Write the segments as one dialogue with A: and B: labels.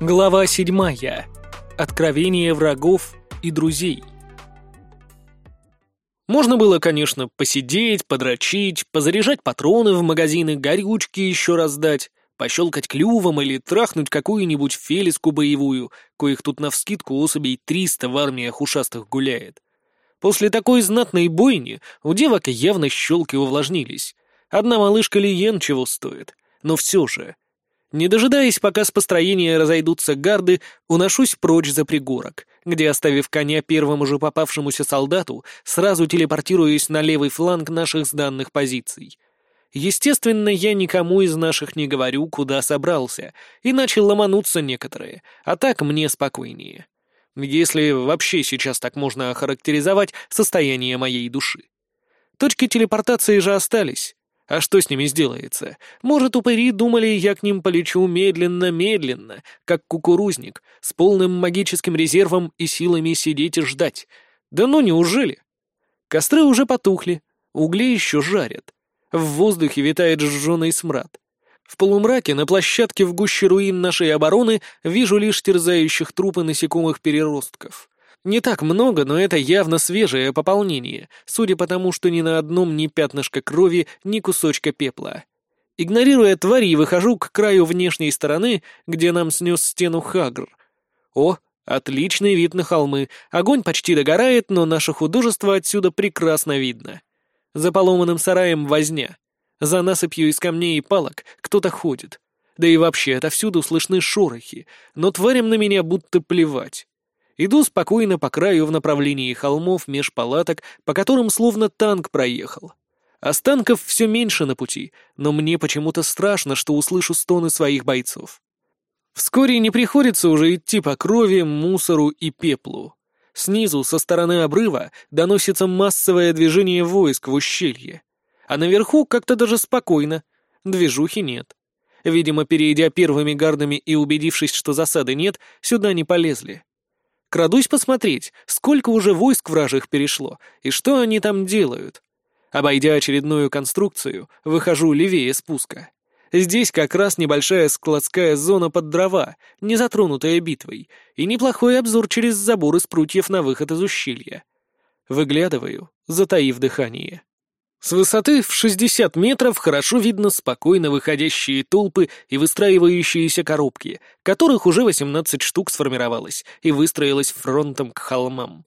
A: Глава седьмая. Откровение врагов и друзей. Можно было, конечно, посидеть, подрочить, позаряжать патроны в магазины, горючки еще раздать, пощелкать клювом или трахнуть какую-нибудь фелиску боевую, коих тут навскидку особей триста в армиях ушастых гуляет. После такой знатной бойни у девок явно щелки увлажнились. Одна малышка Лиен чего стоит, но все же — не дожидаясь, пока с построения разойдутся гарды, уношусь прочь за пригорок, где, оставив коня первому же попавшемуся солдату, сразу телепортируюсь на левый фланг наших сданных позиций. Естественно, я никому из наших не говорю, куда собрался, иначе ломанутся некоторые, а так мне спокойнее. Если вообще сейчас так можно охарактеризовать состояние моей души. Точки телепортации же остались, а что с ними сделается? Может, упыри думали, я к ним полечу медленно-медленно, как кукурузник, с полным магическим резервом и силами сидеть и ждать. Да ну неужели? Костры уже потухли, угли еще жарят. В воздухе витает жженый смрад. В полумраке на площадке в гуще руин нашей обороны вижу лишь терзающих трупы насекомых-переростков. Не так много, но это явно свежее пополнение, судя по тому, что ни на одном ни пятнышка крови, ни кусочка пепла. Игнорируя твари, выхожу к краю внешней стороны, где нам снес стену Хагр. О, отличный вид на холмы. Огонь почти догорает, но наше художество отсюда прекрасно видно. За поломанным сараем возня. За насыпью из камней и палок кто-то ходит. Да и вообще, отовсюду слышны шорохи, но тварям на меня будто плевать. Иду спокойно по краю в направлении холмов меж палаток, по которым словно танк проехал. Останков все меньше на пути, но мне почему-то страшно, что услышу стоны своих бойцов. Вскоре не приходится уже идти по крови, мусору и пеплу. Снизу, со стороны обрыва, доносится массовое движение войск в ущелье. А наверху как-то даже спокойно. Движухи нет. Видимо, перейдя первыми гардами и убедившись, что засады нет, сюда не полезли. Крадусь посмотреть, сколько уже войск вражих перешло, и что они там делают. Обойдя очередную конструкцию, выхожу левее спуска. Здесь как раз небольшая складская зона под дрова, не затронутая битвой, и неплохой обзор через забор из прутьев на выход из ущелья. Выглядываю, затаив дыхание. С высоты в 60 метров хорошо видно спокойно выходящие толпы и выстраивающиеся коробки, которых уже 18 штук сформировалось и выстроилось фронтом к холмам.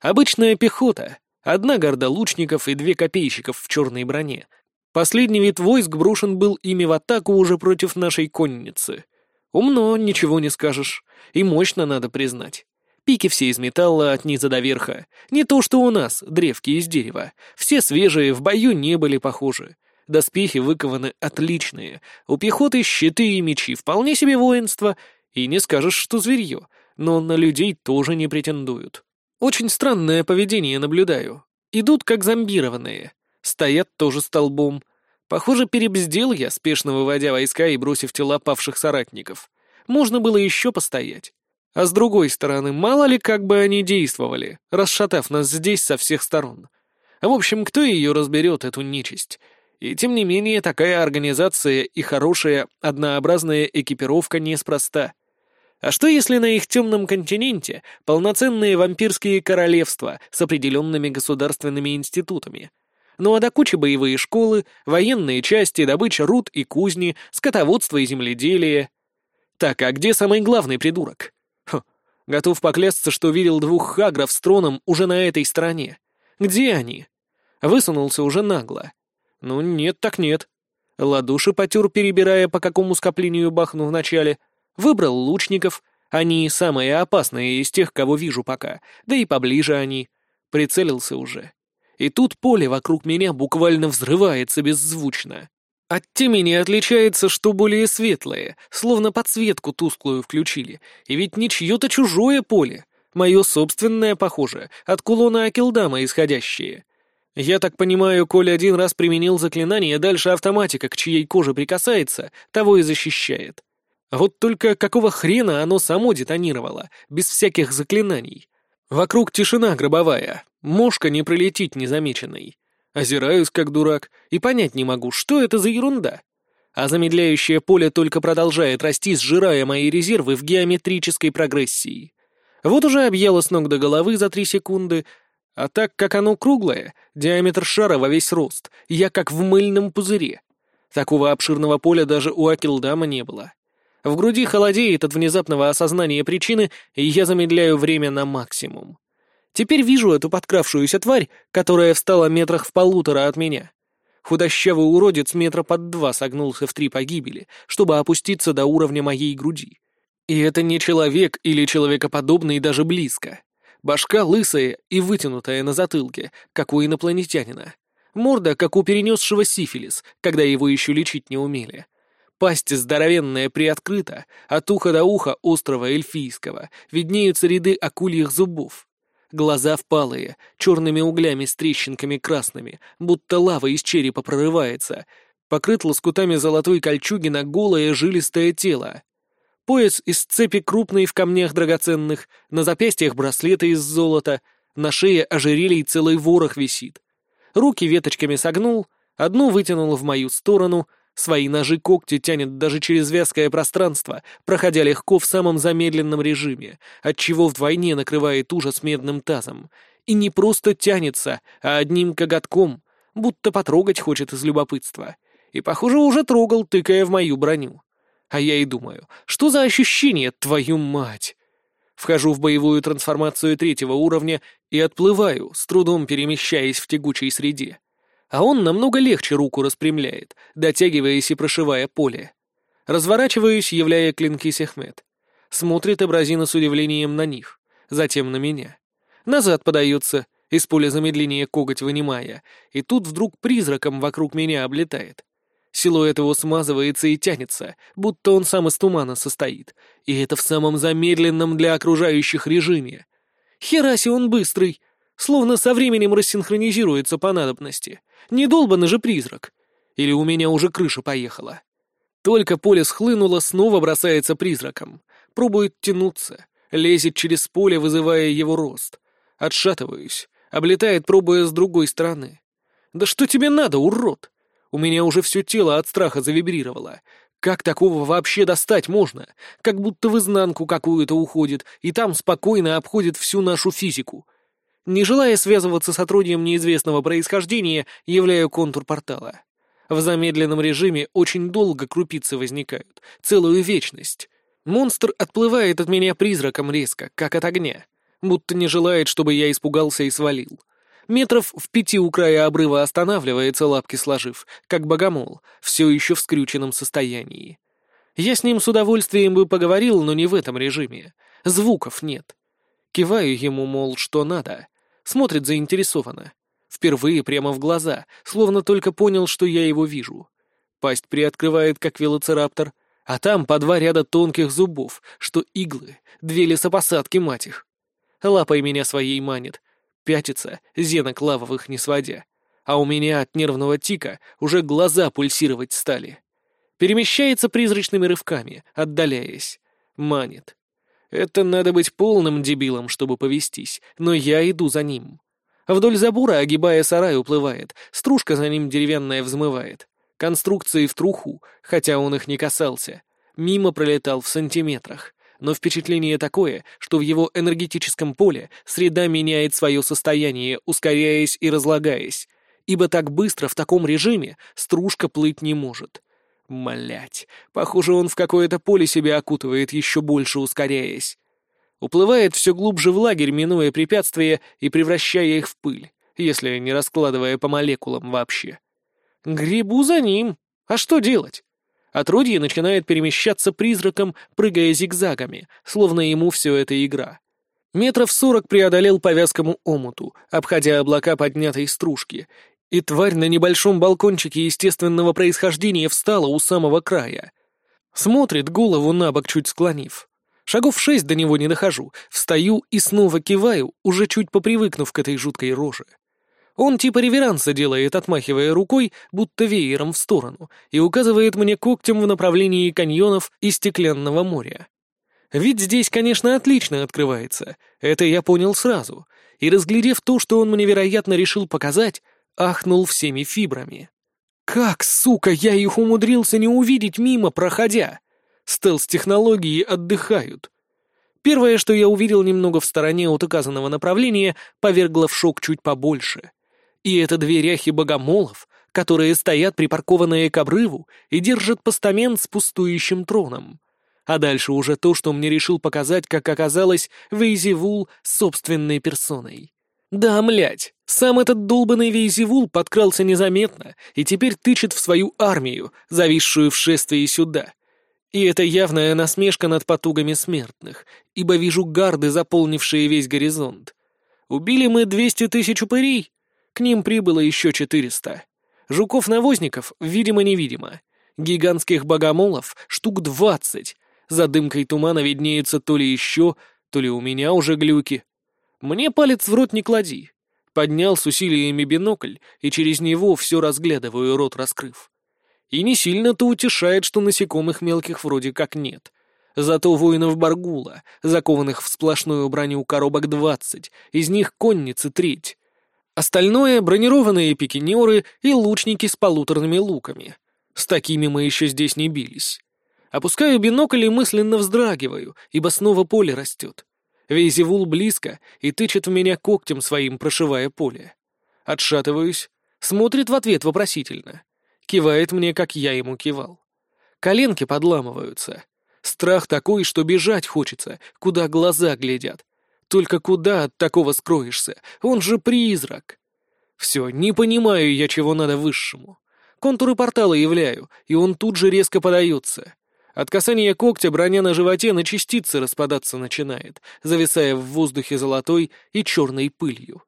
A: Обычная пехота, одна горда лучников и две копейщиков в черной броне. Последний вид войск брошен был ими в атаку уже против нашей конницы. Умно, ничего не скажешь, и мощно надо признать. Пики все из металла от низа до верха. Не то, что у нас, древки из дерева. Все свежие, в бою не были похожи. Доспехи выкованы отличные. У пехоты щиты и мечи, вполне себе воинство. И не скажешь, что зверье, но на людей тоже не претендуют. Очень странное поведение наблюдаю. Идут как зомбированные. Стоят тоже столбом. Похоже, перебздел я, спешно выводя войска и бросив тела павших соратников. Можно было еще постоять. А с другой стороны, мало ли как бы они действовали, расшатав нас здесь со всех сторон. В общем, кто ее разберет, эту нечисть? И тем не менее, такая организация и хорошая, однообразная экипировка неспроста. А что если на их темном континенте полноценные вампирские королевства с определенными государственными институтами? Ну а до кучи боевые школы, военные части, добыча руд и кузни, скотоводство и земледелие. Так, а где самый главный придурок? Готов поклясться, что видел двух хагров с троном уже на этой стороне. Где они? Высунулся уже нагло. Ну, нет так нет. Ладуши потер, перебирая, по какому скоплению бахну вначале. Выбрал лучников. Они самые опасные из тех, кого вижу пока. Да и поближе они. Прицелился уже. И тут поле вокруг меня буквально взрывается беззвучно. От темени отличается, что более светлое, словно подсветку тусклую включили, и ведь не чье-то чужое поле, мое собственное, похоже, от кулона Акилдама исходящее. Я так понимаю, Коля один раз применил заклинание, дальше автоматика, к чьей коже прикасается, того и защищает. Вот только какого хрена оно само детонировало, без всяких заклинаний? Вокруг тишина гробовая, мошка не пролетит незамеченной. Озираюсь, как дурак, и понять не могу, что это за ерунда. а замедляющее поле только продолжает расти, сжирая мои резервы в геометрической прогрессии. Вот уже объяло с ног до головы за три секунды, а так как оно круглое, диаметр шара во весь рост, я как в мыльном пузыре. Такого обширного поля даже у Акилдама не было. В груди холодеет от внезапного осознания причины, и я замедляю время на максимум. Теперь вижу эту подкравшуюся тварь, которая встала метрах в полутора от меня. Худощавый уродец метра под два согнулся в три погибели, чтобы опуститься до уровня моей груди. И это не человек или человекоподобный даже близко. Башка лысая и вытянутая на затылке, как у инопланетянина. Морда, как у перенесшего сифилис, когда его еще лечить не умели. Пасть здоровенная приоткрыта, от уха до уха острого эльфийского виднеются ряды акульих зубов. Глаза впалые, черными углями с трещинками красными, будто лава из черепа прорывается. Покрыт лоскутами золотой кольчуги на голое жилистое тело. Пояс из цепи крупный в камнях драгоценных, на запястьях браслеты из золота, на шее ожерелий целый ворох висит. Руки веточками согнул, одну вытянул в мою сторону — Свои ножи-когти тянет даже через вязкое пространство, проходя легко в самом замедленном режиме, отчего вдвойне накрывает ужас медным тазом. И не просто тянется, а одним коготком, будто потрогать хочет из любопытства. И, похоже, уже трогал, тыкая в мою броню. А я и думаю, что за ощущение, твою мать? Вхожу в боевую трансформацию третьего уровня и отплываю, с трудом перемещаясь в тягучей среде а он намного легче руку распрямляет, дотягиваясь и прошивая поле. Разворачиваюсь, являя клинки Сехмет. Смотрит абразина с удивлением на них, затем на меня. Назад подается, из поля замедления коготь вынимая, и тут вдруг призраком вокруг меня облетает. Силуэт его смазывается и тянется, будто он сам из тумана состоит, и это в самом замедленном для окружающих режиме. Хераси он быстрый, словно со временем рассинхронизируется по надобности. Не долбанный же призрак. Или у меня уже крыша поехала. Только поле схлынуло, снова бросается призраком. Пробует тянуться, лезет через поле, вызывая его рост. Отшатываюсь, облетает, пробуя с другой стороны. «Да что тебе надо, урод?» У меня уже все тело от страха завибрировало. Как такого вообще достать можно? Как будто в изнанку какую-то уходит, и там спокойно обходит всю нашу физику. Не желая связываться с отродьем неизвестного происхождения, являю контур портала. В замедленном режиме очень долго крупицы возникают, целую вечность. Монстр отплывает от меня призраком резко, как от огня, будто не желает, чтобы я испугался и свалил. Метров в пяти у края обрыва останавливается, лапки сложив, как богомол, все еще в скрюченном состоянии. Я с ним с удовольствием бы поговорил, но не в этом режиме. Звуков нет. Киваю ему, мол, что надо. Смотрит заинтересованно. Впервые прямо в глаза, словно только понял, что я его вижу. Пасть приоткрывает, как велоцираптор, а там по два ряда тонких зубов, что иглы, две лесопосадки, мать их. Лапой меня своей манит. Пятится, зенок лавовых не сводя. А у меня от нервного тика уже глаза пульсировать стали. Перемещается призрачными рывками, отдаляясь. Манит. Это надо быть полным дебилом, чтобы повестись, но я иду за ним. Вдоль забора, огибая сарай, уплывает, стружка за ним деревянная взмывает. Конструкции в труху, хотя он их не касался. Мимо пролетал в сантиметрах. Но впечатление такое, что в его энергетическом поле среда меняет свое состояние, ускоряясь и разлагаясь, ибо так быстро в таком режиме стружка плыть не может. Млять, похоже, он в какое-то поле себя окутывает, еще больше ускоряясь. Уплывает все глубже в лагерь, минуя препятствия и превращая их в пыль, если не раскладывая по молекулам вообще. Грибу за ним. А что делать? Отродье начинает перемещаться призраком, прыгая зигзагами, словно ему все это игра. Метров сорок преодолел по вязкому омуту, обходя облака поднятой стружки, и тварь на небольшом балкончике естественного происхождения встала у самого края. Смотрит, голову на бок чуть склонив. Шагов шесть до него не дохожу, встаю и снова киваю, уже чуть попривыкнув к этой жуткой роже. Он типа реверанса делает, отмахивая рукой, будто веером в сторону, и указывает мне когтем в направлении каньонов и стеклянного моря. Вид здесь, конечно, отлично открывается, это я понял сразу, и разглядев то, что он мне, вероятно, решил показать, ахнул всеми фибрами. Как, сука, я их умудрился не увидеть мимо, проходя? Стелс-технологии отдыхают. Первое, что я увидел немного в стороне от указанного направления, повергло в шок чуть побольше. И это две ряхи богомолов, которые стоят припаркованные к обрыву и держат постамент с пустующим троном. А дальше уже то, что мне решил показать, как оказалось, Вейзевул собственной персоной. Да, млять, сам этот долбанный Вейзевул подкрался незаметно и теперь тычет в свою армию, зависшую в шествии сюда. И это явная насмешка над потугами смертных, ибо вижу гарды, заполнившие весь горизонт. Убили мы двести тысяч упырей, к ним прибыло еще четыреста. Жуков-навозников, видимо-невидимо. Гигантских богомолов штук двадцать. За дымкой тумана виднеется то ли еще, то ли у меня уже глюки. Мне палец в рот не клади. Поднял с усилиями бинокль, и через него все разглядываю, рот раскрыв. И не сильно-то утешает, что насекомых мелких вроде как нет. Зато воинов Баргула, закованных в сплошную броню коробок двадцать, из них конницы треть. Остальное — бронированные пикинеры и лучники с полуторными луками. С такими мы еще здесь не бились. Опускаю бинокль и мысленно вздрагиваю, ибо снова поле растет. Вейзевул близко и тычет в меня когтем своим, прошивая поле. Отшатываюсь, смотрит в ответ вопросительно. Кивает мне, как я ему кивал. Коленки подламываются. Страх такой, что бежать хочется, куда глаза глядят. Только куда от такого скроешься? Он же призрак. Все, не понимаю я, чего надо высшему. Контуры портала являю, и он тут же резко подается. От касания когтя броня на животе на частицы распадаться начинает, зависая в воздухе золотой и черной пылью.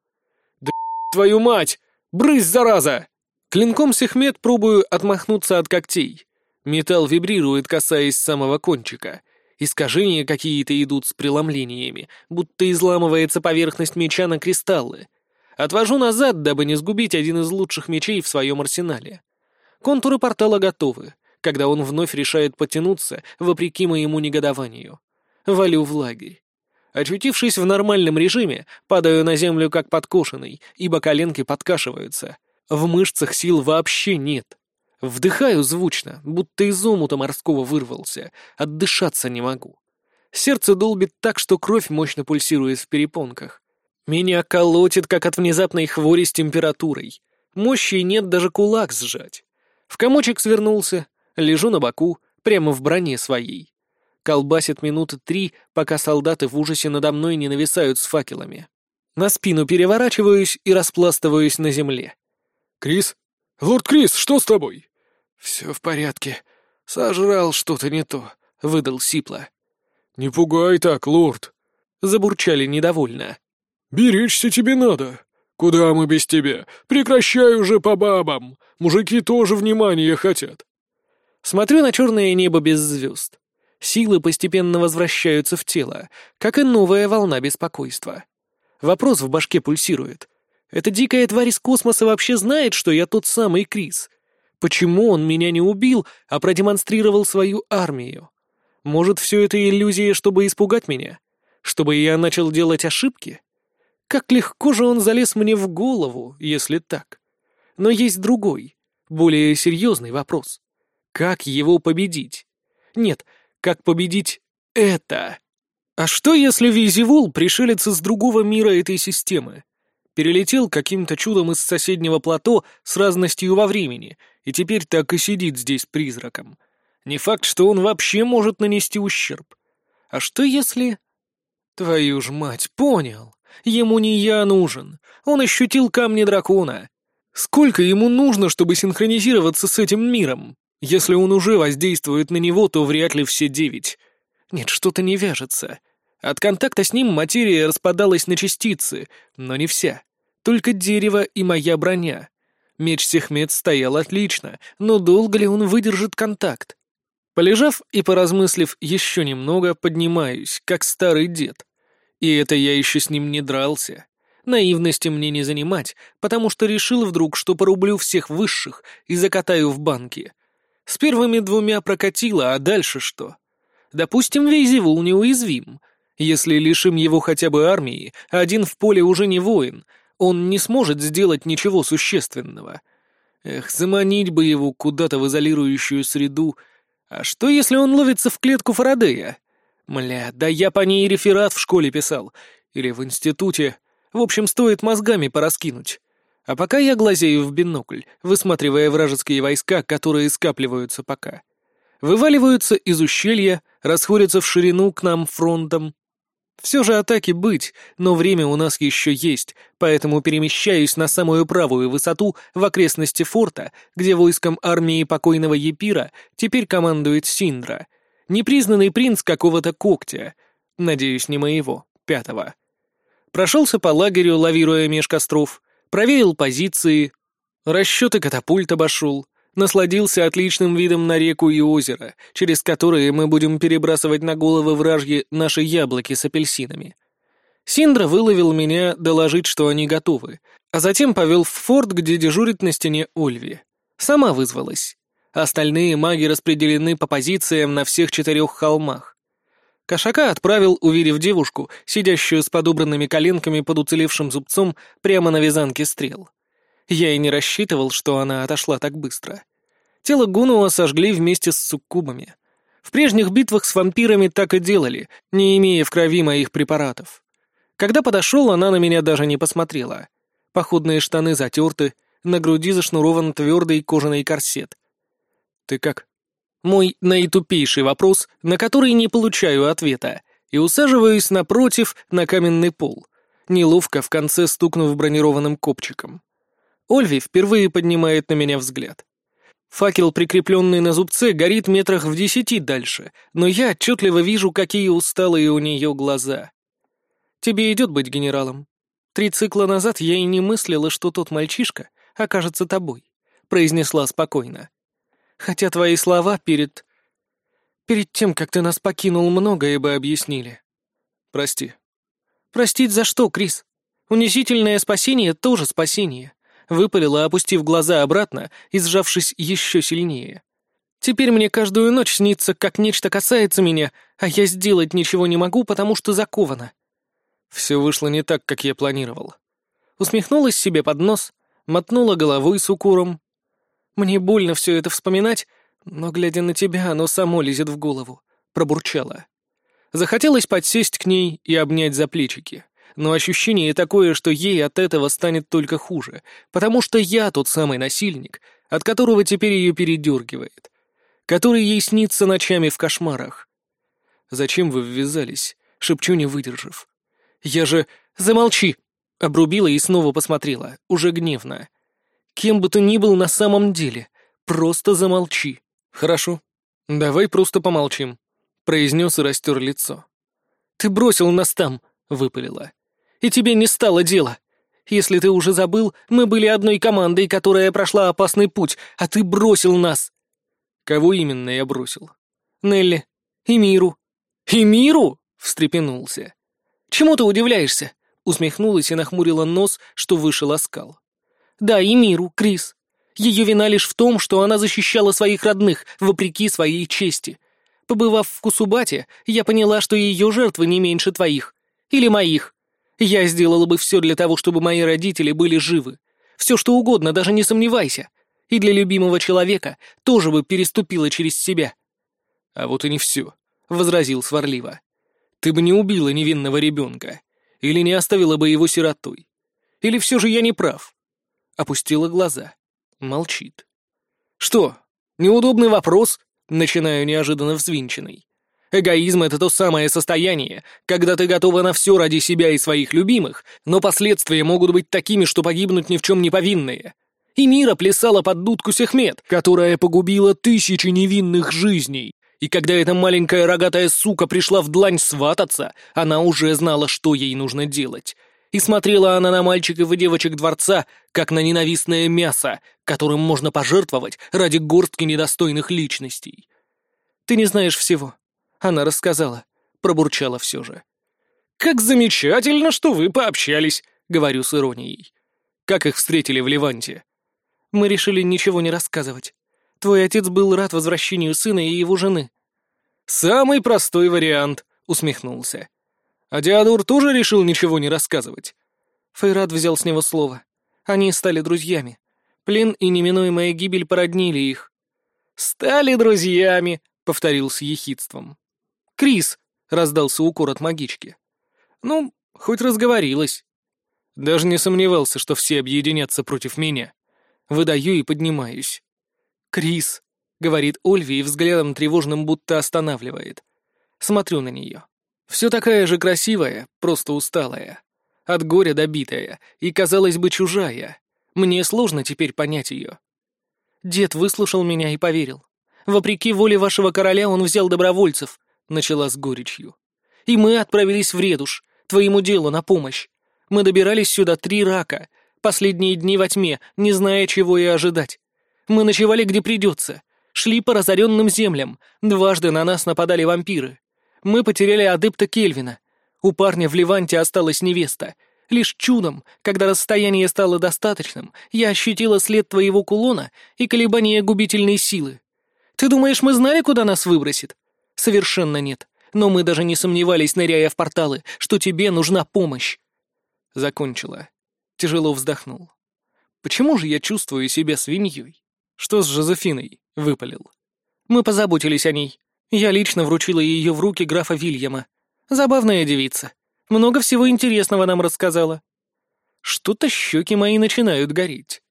A: «Да твою мать! Брысь, зараза!» Клинком Сехмет пробую отмахнуться от когтей. Металл вибрирует, касаясь самого кончика. Искажения какие-то идут с преломлениями, будто изламывается поверхность меча на кристаллы. Отвожу назад, дабы не сгубить один из лучших мечей в своем арсенале. Контуры портала готовы когда он вновь решает потянуться, вопреки моему негодованию. Валю в лагерь. Очутившись в нормальном режиме, падаю на землю как подкошенный, ибо коленки подкашиваются. В мышцах сил вообще нет. Вдыхаю звучно, будто из омута морского вырвался, отдышаться не могу. Сердце долбит так, что кровь мощно пульсирует в перепонках. Меня колотит, как от внезапной хвори с температурой. Мощи нет даже кулак сжать. В комочек свернулся, Лежу на боку, прямо в броне своей. Колбасит минуты три, пока солдаты в ужасе надо мной не нависают с факелами. На спину переворачиваюсь и распластываюсь на земле.
B: «Крис? Лорд Крис, что с тобой?»
A: «Все в порядке. Сожрал что-то не то», — выдал Сипла.
B: «Не пугай так, лорд!»
A: — забурчали недовольно.
B: «Беречься тебе надо. Куда мы без тебя? Прекращай уже по бабам. Мужики тоже внимания хотят.
A: Смотрю на черное небо без звезд. Силы постепенно возвращаются в тело, как и новая волна беспокойства. Вопрос в башке пульсирует. Эта дикая тварь из космоса вообще знает, что я тот самый Крис? Почему он меня не убил, а продемонстрировал свою армию? Может, все это иллюзия, чтобы испугать меня? Чтобы я начал делать ошибки? Как легко же он залез мне в голову, если так. Но есть другой, более серьезный вопрос. Как его победить? Нет, как победить это? А что, если Визивул пришелец из другого мира этой системы? Перелетел каким-то чудом из соседнего плато с разностью во времени, и теперь так и сидит здесь призраком. Не факт, что он вообще может нанести ущерб. А что если... Твою ж мать, понял. Ему не я нужен. Он ощутил камни дракона. Сколько ему нужно, чтобы синхронизироваться с этим миром? Если он уже воздействует на него, то вряд ли все девять. Нет, что-то не вяжется. От контакта с ним материя распадалась на частицы, но не вся. Только дерево и моя броня. Меч Сехмет стоял отлично, но долго ли он выдержит контакт? Полежав и поразмыслив еще немного, поднимаюсь, как старый дед. И это я еще с ним не дрался. Наивности мне не занимать, потому что решил вдруг, что порублю всех высших и закатаю в банки. С первыми двумя прокатило, а дальше что? Допустим, Вейзевул неуязвим. Если лишим его хотя бы армии, один в поле уже не воин, он не сможет сделать ничего существенного. Эх, заманить бы его куда-то в изолирующую среду. А что, если он ловится в клетку Фарадея? Мля, да я по ней реферат в школе писал. Или в институте. В общем, стоит мозгами пораскинуть. А пока я глазею в бинокль, высматривая вражеские войска, которые скапливаются пока. Вываливаются из ущелья, расходятся в ширину к нам фронтом. Все же атаки быть, но время у нас еще есть, поэтому перемещаюсь на самую правую высоту в окрестности форта, где войском армии покойного Епира теперь командует Синдра, непризнанный принц какого-то когтя, надеюсь, не моего, пятого. Прошелся по лагерю, лавируя меж костров, проверил позиции, расчеты катапульт обошел, насладился отличным видом на реку и озеро, через которые мы будем перебрасывать на головы вражьи наши яблоки с апельсинами. Синдра выловил меня доложить, что они готовы, а затем повел в форт, где дежурит на стене Ольви. Сама вызвалась. Остальные маги распределены по позициям на всех четырех холмах. Кошака отправил, уверив девушку, сидящую с подобранными коленками под уцелевшим зубцом, прямо на вязанке стрел. Я и не рассчитывал, что она отошла так быстро. Тело Гунуа сожгли вместе с суккубами. В прежних битвах с вампирами так и делали, не имея в крови моих препаратов. Когда подошел, она на меня даже не посмотрела. Походные штаны затерты, на груди зашнурован твердый кожаный корсет. «Ты как?» Мой наитупейший вопрос, на который не получаю ответа, и усаживаюсь напротив на каменный пол, неловко в конце стукнув бронированным копчиком. Ольви впервые поднимает на меня взгляд. Факел, прикрепленный на зубце, горит метрах в десяти дальше, но я отчетливо вижу, какие усталые у нее глаза. Тебе идет быть генералом. Три цикла назад я и не мыслила, что тот мальчишка окажется тобой, произнесла спокойно. Хотя твои слова перед... Перед тем, как ты нас покинул, многое бы объяснили. Прости. Простить за что, Крис? Унизительное спасение тоже спасение выпалила, опустив глаза обратно и сжавшись еще сильнее. «Теперь мне каждую ночь снится, как нечто касается меня, а я сделать ничего не могу, потому что закована». Все вышло не так, как я планировал. Усмехнулась себе под нос, мотнула головой с укором. «Мне больно все это вспоминать, но, глядя на тебя, оно само лезет в голову», — пробурчала. Захотелось подсесть к ней и обнять за плечики но ощущение такое, что ей от этого станет только хуже, потому что я тот самый насильник, от которого теперь ее передергивает, который ей снится ночами в кошмарах. «Зачем вы ввязались?» — шепчу, не выдержав. «Я же... Замолчи!» — обрубила и снова посмотрела, уже гневно. «Кем бы ты ни был на самом деле, просто замолчи». «Хорошо. Давай просто помолчим», — произнес и растер лицо. «Ты бросил нас там», — выпалила и тебе не стало дела. Если ты уже забыл, мы были одной командой, которая прошла опасный путь, а ты бросил нас». «Кого именно я бросил?» «Нелли. И Миру». «И Миру?» — встрепенулся. «Чему ты удивляешься?» — усмехнулась и нахмурила нос, что вышел оскал. «Да, и Миру, Крис. Ее вина лишь в том, что она защищала своих родных, вопреки своей чести. Побывав в Кусубате, я поняла, что ее жертвы не меньше твоих. Или моих. Я сделала бы все для того, чтобы мои родители были живы. Все что угодно, даже не сомневайся. И для любимого человека тоже бы переступила через себя. А вот и не все, — возразил сварливо. Ты бы не убила невинного ребенка. Или не оставила бы его сиротой. Или все же я не прав? Опустила глаза. Молчит. Что, неудобный вопрос? Начинаю неожиданно взвинченный. Эгоизм — это то самое состояние, когда ты готова на все ради себя и своих любимых, но последствия могут быть такими, что погибнут ни в чем не повинные. И Мира плясала под дудку Сехмет, которая погубила тысячи невинных жизней. И когда эта маленькая рогатая сука пришла в длань свататься, она уже знала, что ей нужно делать. И смотрела она на мальчиков и девочек дворца, как на ненавистное мясо, которым можно пожертвовать ради горстки недостойных личностей. Ты не знаешь всего. Она рассказала. Пробурчала все же. «Как замечательно, что вы пообщались», — говорю с иронией. «Как их встретили в Ливанте?» «Мы решили ничего не рассказывать. Твой отец был рад возвращению сына и его жены». «Самый простой вариант», — усмехнулся. «А Диадур тоже решил ничего не рассказывать?» Фейрат взял с него слово. Они стали друзьями. Плен и неминуемая гибель породнили их. «Стали друзьями», — повторил с ехидством. «Крис», — раздался укор от магички. «Ну, хоть разговорилась». Даже не сомневался, что все объединятся против меня. Выдаю и поднимаюсь. «Крис», — говорит Ольви и взглядом тревожным будто останавливает. Смотрю на нее. Все такая же красивая, просто усталая. От горя добитая и, казалось бы, чужая. Мне сложно теперь понять ее. Дед выслушал меня и поверил. Вопреки воле вашего короля он взял добровольцев, начала с горечью. И мы отправились в Редуш, твоему делу на помощь. Мы добирались сюда три рака, последние дни во тьме, не зная, чего и ожидать. Мы ночевали где придется, шли по разоренным землям, дважды на нас нападали вампиры. Мы потеряли адепта Кельвина. У парня в Ливанте осталась невеста. Лишь чудом, когда расстояние стало достаточным, я ощутила след твоего кулона и колебания губительной силы. Ты думаешь, мы знали, куда нас выбросит? Совершенно нет. Но мы даже не сомневались, ныряя в порталы, что тебе нужна помощь. Закончила. Тяжело вздохнул. Почему же я чувствую себя свиньей? Что с Жозефиной? Выпалил. Мы позаботились о ней. Я лично вручила ее в руки графа Вильяма. Забавная девица. Много всего интересного нам рассказала. Что-то щеки мои начинают гореть.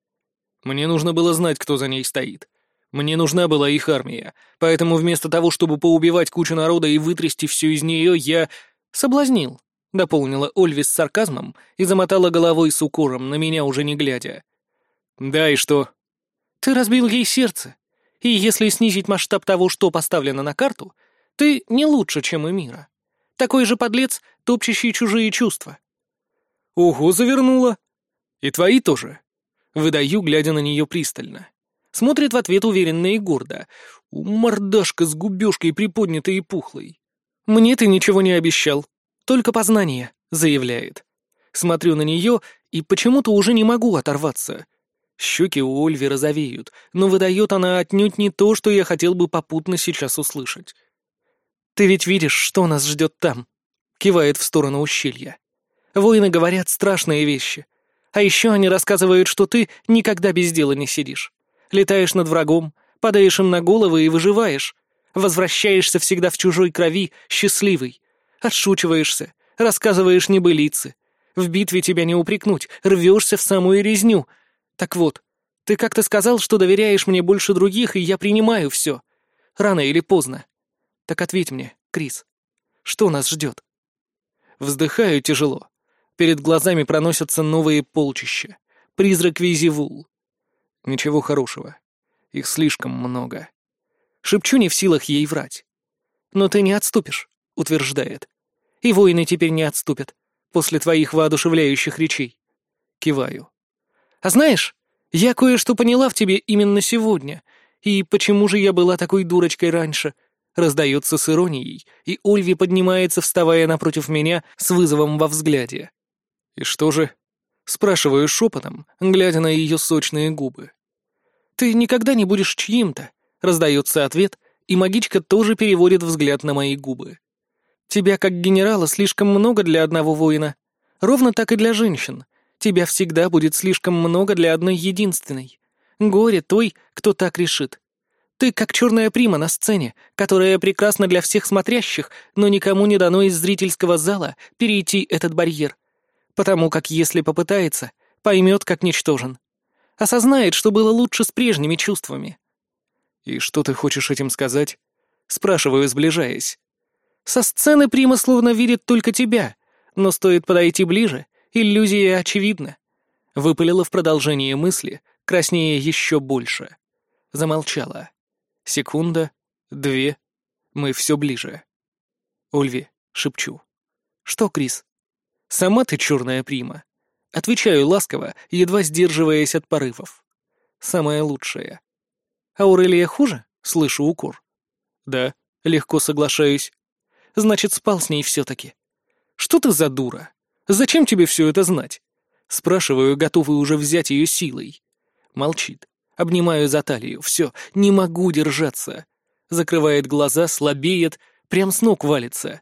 A: Мне нужно было знать, кто за ней стоит. Мне нужна была их армия, поэтому вместо того, чтобы поубивать кучу народа и вытрясти все из нее, я соблазнил, — дополнила Ольви с сарказмом и замотала головой с укором, на меня уже не глядя. «Да, и что?» «Ты разбил ей сердце. И если снизить масштаб того, что поставлено на карту, ты не лучше, чем и мира. Такой же подлец, топчущий чужие чувства. Ого, завернула. И твои тоже. Выдаю, глядя на нее пристально. Смотрит в ответ уверенно и гордо. Мордашка с губежкой приподнятой и пухлой. «Мне ты ничего не обещал. Только познание», — заявляет. Смотрю на нее и почему-то уже не могу оторваться. Щеки у Ольви розовеют, но выдает она отнюдь не то, что я хотел бы попутно сейчас услышать. «Ты ведь видишь, что нас ждет там?» — кивает в сторону ущелья. «Воины говорят страшные вещи. А еще они рассказывают, что ты никогда без дела не сидишь. Летаешь над врагом, падаешь им на головы и выживаешь. Возвращаешься всегда в чужой крови, счастливый. Отшучиваешься, рассказываешь небылицы. В битве тебя не упрекнуть, рвешься в самую резню — так вот, ты как-то сказал, что доверяешь мне больше других, и я принимаю все. Рано или поздно. Так ответь мне, Крис, что нас ждет? Вздыхаю тяжело. Перед глазами проносятся новые полчища. Призрак Визивул. Ничего хорошего. Их слишком много. Шепчу не в силах ей врать. Но ты не отступишь, утверждает. И воины теперь не отступят после твоих воодушевляющих речей. Киваю. А знаешь, я кое-что поняла в тебе именно сегодня. И почему же я была такой дурочкой раньше?» Раздается с иронией, и Ольви поднимается, вставая напротив меня с вызовом во взгляде. «И что же?» Спрашиваю шепотом, глядя на ее сочные губы. «Ты никогда не будешь чьим-то», — раздается ответ, и магичка тоже переводит взгляд на мои губы. «Тебя, как генерала, слишком много для одного воина. Ровно так и для женщин. Тебя всегда будет слишком много для одной единственной. Горе той, кто так решит. Ты как черная прима на сцене, которая прекрасна для всех смотрящих, но никому не дано из зрительского зала перейти этот барьер. Потому как если попытается, поймет, как ничтожен. Осознает, что было лучше с прежними чувствами. «И что ты хочешь этим сказать?» Спрашиваю, сближаясь. Со сцены прима словно видит только тебя, но стоит подойти ближе, Иллюзия очевидна. Выпалила в продолжение мысли, краснее еще больше. Замолчала. Секунда, две. Мы все ближе. Ольви, шепчу. «Что, Крис?» «Сама ты черная прима». Отвечаю ласково, едва сдерживаясь от порывов. «Самое лучшее». «Аурелия хуже?» — слышу укор. «Да, легко соглашаюсь. Значит, спал с ней все-таки. Что ты за дура?» Зачем тебе все это знать?» Спрашиваю, готовый уже взять ее силой. Молчит. Обнимаю за талию. Все, не могу держаться. Закрывает глаза, слабеет, прям с ног валится.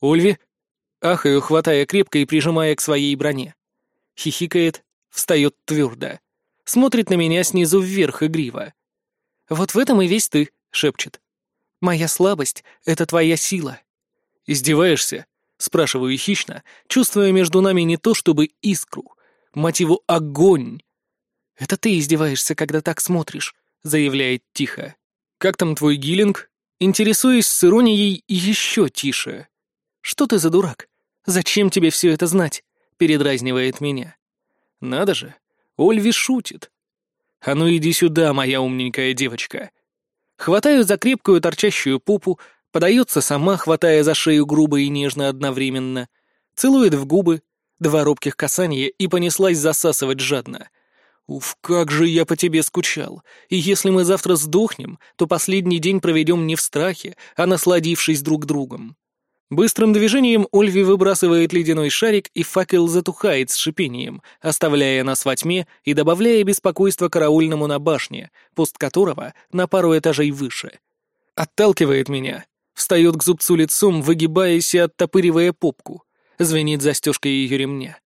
A: «Ольви?» Ахаю, хватая крепко и прижимая к своей броне. Хихикает, встает твердо. Смотрит на меня снизу вверх игриво. «Вот в этом и весь ты», — шепчет. «Моя слабость — это твоя сила».
B: «Издеваешься?» — спрашиваю хищно, чувствуя между нами не то чтобы искру, мотиву огонь.
A: «Это ты издеваешься, когда так смотришь», — заявляет тихо.
B: «Как там твой гиллинг?» Интересуюсь с иронией еще тише.
A: «Что ты за дурак? Зачем тебе все это знать?» — передразнивает меня.
B: «Надо же, Ольви шутит. А ну иди сюда, моя умненькая девочка».
A: Хватаю за крепкую торчащую попу, подается сама, хватая за шею грубо и нежно одновременно, целует в губы, два робких касания и понеслась засасывать жадно. «Уф, как же я по тебе скучал! И если мы завтра сдохнем, то последний день проведем не в страхе, а насладившись друг другом». Быстрым движением Ольви выбрасывает ледяной шарик, и факел затухает с шипением, оставляя нас во тьме и добавляя беспокойство караульному на башне, пост которого на пару этажей выше. Отталкивает меня, встает к зубцу лицом, выгибаясь и оттопыривая попку. Звенит застежка ее ремня.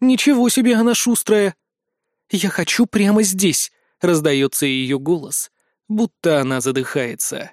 A: «Ничего себе она шустрая!» «Я хочу прямо здесь!» — раздается ее голос, будто она задыхается.